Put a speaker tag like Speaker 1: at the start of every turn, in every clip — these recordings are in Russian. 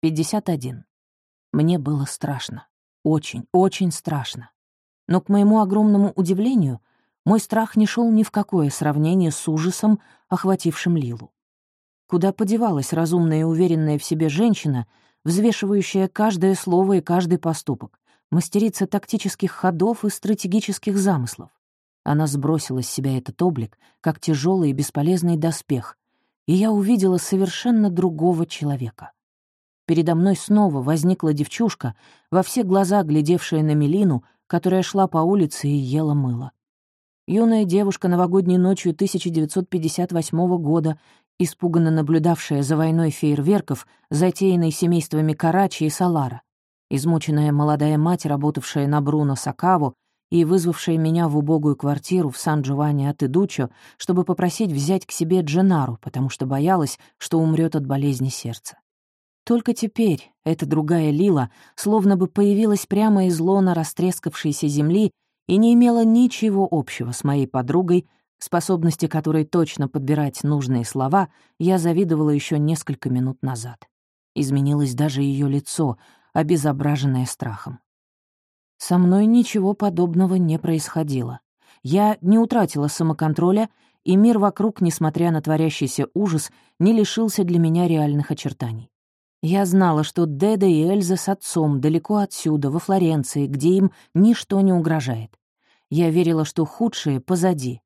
Speaker 1: 51. Мне было страшно. Очень, очень страшно. Но, к моему огромному удивлению, мой страх не шел ни в какое сравнение с ужасом, охватившим Лилу. Куда подевалась разумная и уверенная в себе женщина, взвешивающая каждое слово и каждый поступок, мастерица тактических ходов и стратегических замыслов? Она сбросила с себя этот облик, как тяжелый и бесполезный доспех, и я увидела совершенно другого человека. Передо мной снова возникла девчушка, во все глаза глядевшая на Мелину, которая шла по улице и ела мыло. Юная девушка новогодней ночью 1958 года, испуганно наблюдавшая за войной фейерверков, затеянной семействами Карачи и Салара. Измученная молодая мать, работавшая на Бруно Сакаву и вызвавшая меня в убогую квартиру в Сан-Джованни от Идучо, чтобы попросить взять к себе Дженару, потому что боялась, что умрет от болезни сердца. Только теперь эта другая Лила словно бы появилась прямо из лона растрескавшейся земли и не имела ничего общего с моей подругой, способности которой точно подбирать нужные слова я завидовала еще несколько минут назад. Изменилось даже ее лицо, обезображенное страхом. Со мной ничего подобного не происходило. Я не утратила самоконтроля, и мир вокруг, несмотря на творящийся ужас, не лишился для меня реальных очертаний. Я знала, что Деда и Эльза с отцом далеко отсюда, во Флоренции, где им ничто не угрожает. Я верила, что худшее позади.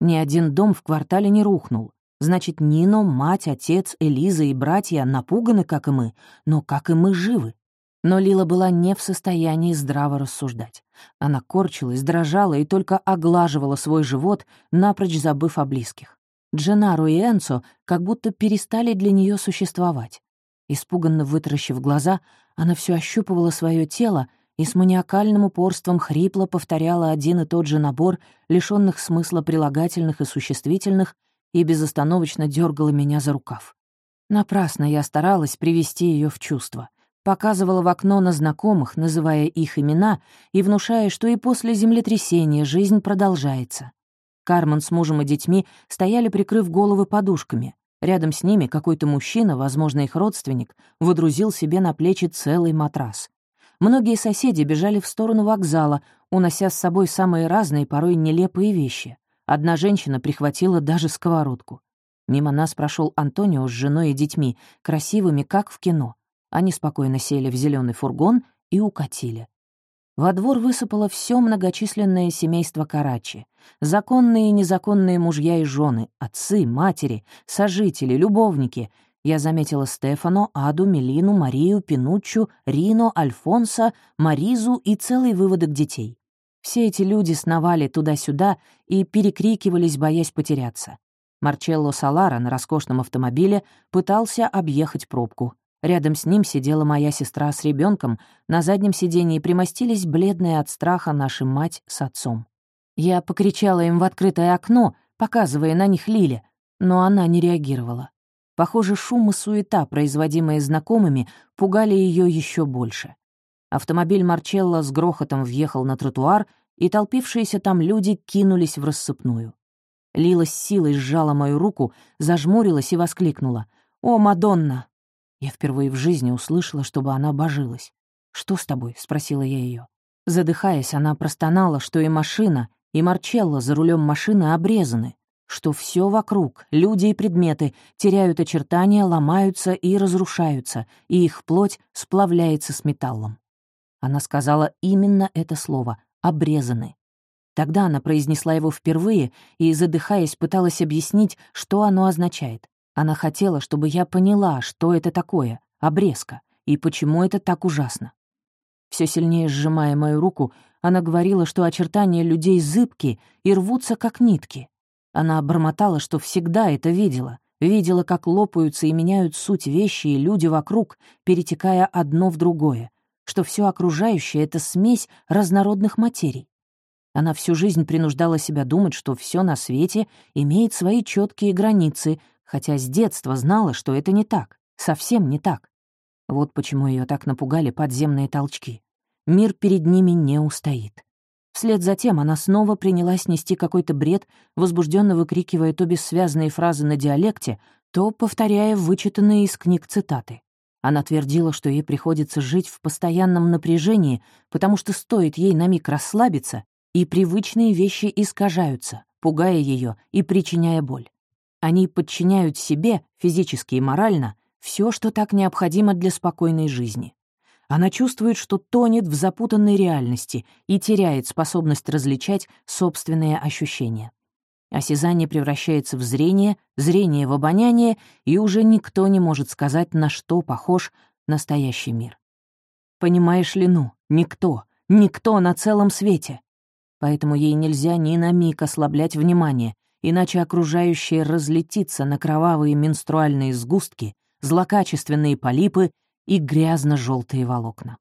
Speaker 1: Ни один дом в квартале не рухнул. Значит, Нино, мать, отец, Элиза и братья напуганы, как и мы, но как и мы живы. Но Лила была не в состоянии здраво рассуждать. Она корчилась, дрожала и только оглаживала свой живот, напрочь забыв о близких. Дженару и Энцо как будто перестали для нее существовать. Испуганно вытаращив глаза, она все ощупывала свое тело и с маниакальным упорством хрипло повторяла один и тот же набор лишенных смысла прилагательных и существительных и безостановочно дергала меня за рукав. Напрасно я старалась привести ее в чувство. Показывала в окно на знакомых, называя их имена и внушая, что и после землетрясения жизнь продолжается. Кармен с мужем и детьми стояли, прикрыв головы подушками. Рядом с ними какой-то мужчина, возможно, их родственник, выдрузил себе на плечи целый матрас. Многие соседи бежали в сторону вокзала, унося с собой самые разные, порой нелепые вещи. Одна женщина прихватила даже сковородку. Мимо нас прошел Антонио с женой и детьми, красивыми, как в кино. Они спокойно сели в зеленый фургон и укатили. Во двор высыпало все многочисленное семейство Карачи. Законные и незаконные мужья и жены, отцы, матери, сожители, любовники. Я заметила Стефано, Аду, Мелину, Марию, Пинуччу, Рино, Альфонса, Маризу и целый выводок детей. Все эти люди сновали туда-сюда и перекрикивались, боясь потеряться. Марчелло Салара на роскошном автомобиле пытался объехать пробку. Рядом с ним сидела моя сестра с ребенком, на заднем сидении примостились бледные от страха наши мать с отцом. Я покричала им в открытое окно, показывая на них Лиле, но она не реагировала. Похоже, шум и суета, производимые знакомыми, пугали ее еще больше. Автомобиль Марчелла с грохотом въехал на тротуар, и толпившиеся там люди кинулись в рассыпную. Лила с силой сжала мою руку, зажмурилась и воскликнула. «О, Мадонна! Я впервые в жизни услышала, чтобы она божилась. «Что с тобой?» — спросила я ее. Задыхаясь, она простонала, что и машина, и Марчелло за рулем машины обрезаны, что все вокруг, люди и предметы, теряют очертания, ломаются и разрушаются, и их плоть сплавляется с металлом. Она сказала именно это слово «обрезаны». Тогда она произнесла его впервые и, задыхаясь, пыталась объяснить, что оно означает. Она хотела, чтобы я поняла, что это такое, обрезка, и почему это так ужасно. Все сильнее сжимая мою руку, она говорила, что очертания людей зыбки и рвутся, как нитки. Она бормотала, что всегда это видела, видела, как лопаются и меняют суть вещи и люди вокруг, перетекая одно в другое, что все окружающее — это смесь разнородных материй. Она всю жизнь принуждала себя думать, что все на свете имеет свои четкие границы, хотя с детства знала, что это не так, совсем не так. Вот почему ее так напугали подземные толчки. Мир перед ними не устоит. Вслед за тем она снова принялась нести какой-то бред, возбужденно выкрикивая то бессвязные фразы на диалекте, то повторяя вычитанные из книг цитаты. Она твердила, что ей приходится жить в постоянном напряжении, потому что стоит ей на миг расслабиться, и привычные вещи искажаются, пугая ее и причиняя боль. Они подчиняют себе, физически и морально, все, что так необходимо для спокойной жизни. Она чувствует, что тонет в запутанной реальности и теряет способность различать собственные ощущения. Осязание превращается в зрение, зрение в обоняние, и уже никто не может сказать, на что похож настоящий мир. Понимаешь ли, ну, никто, никто на целом свете. Поэтому ей нельзя ни на миг ослаблять внимание, иначе окружающее разлетится на кровавые менструальные сгустки, злокачественные полипы и грязно желтые волокна.